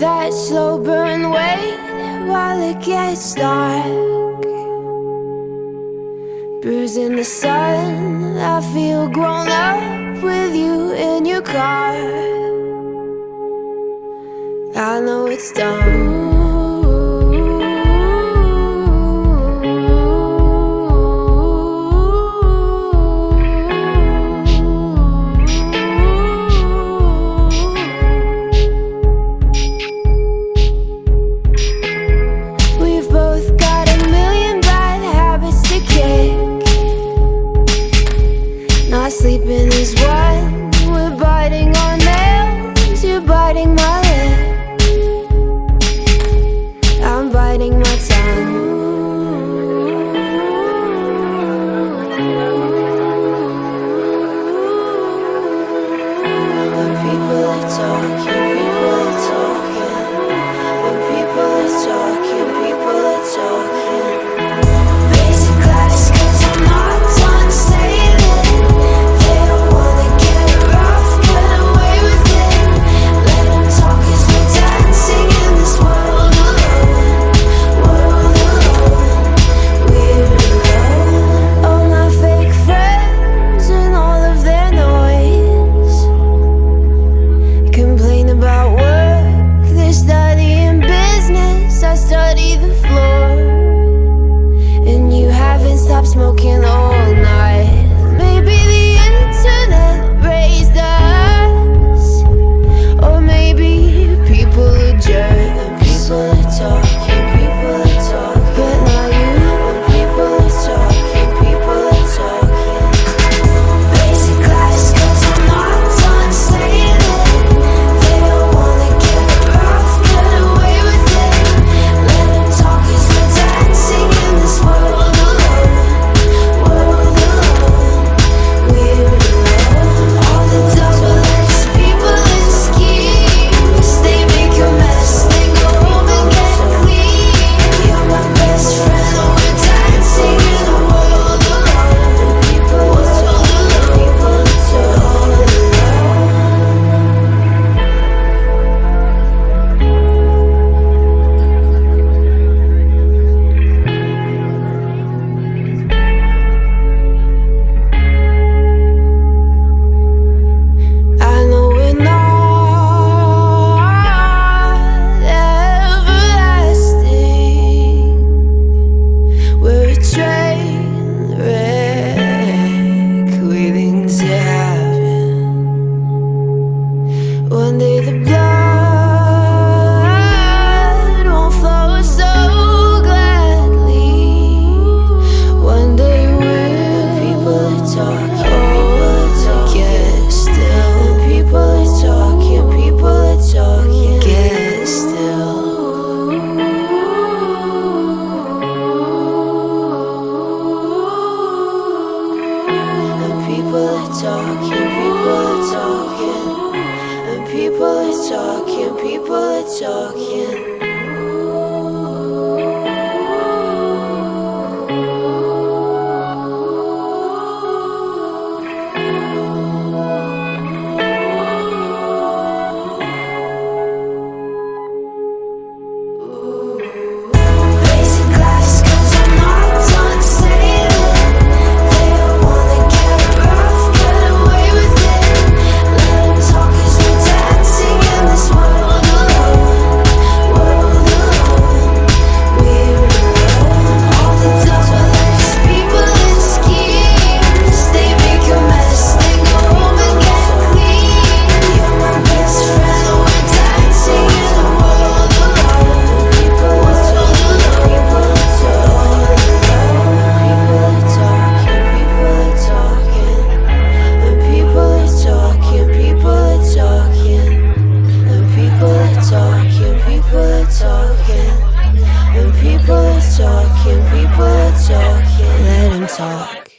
that slow burn wait while it gets dark. Bruising the sun i feel grown up with you in your car. I know it's dumb sleep in is wet. We're biting our nails, you're biting my lip. I'm biting my tongue. The people are talking. talking, people are talking, and people are talking, people are talking. talk.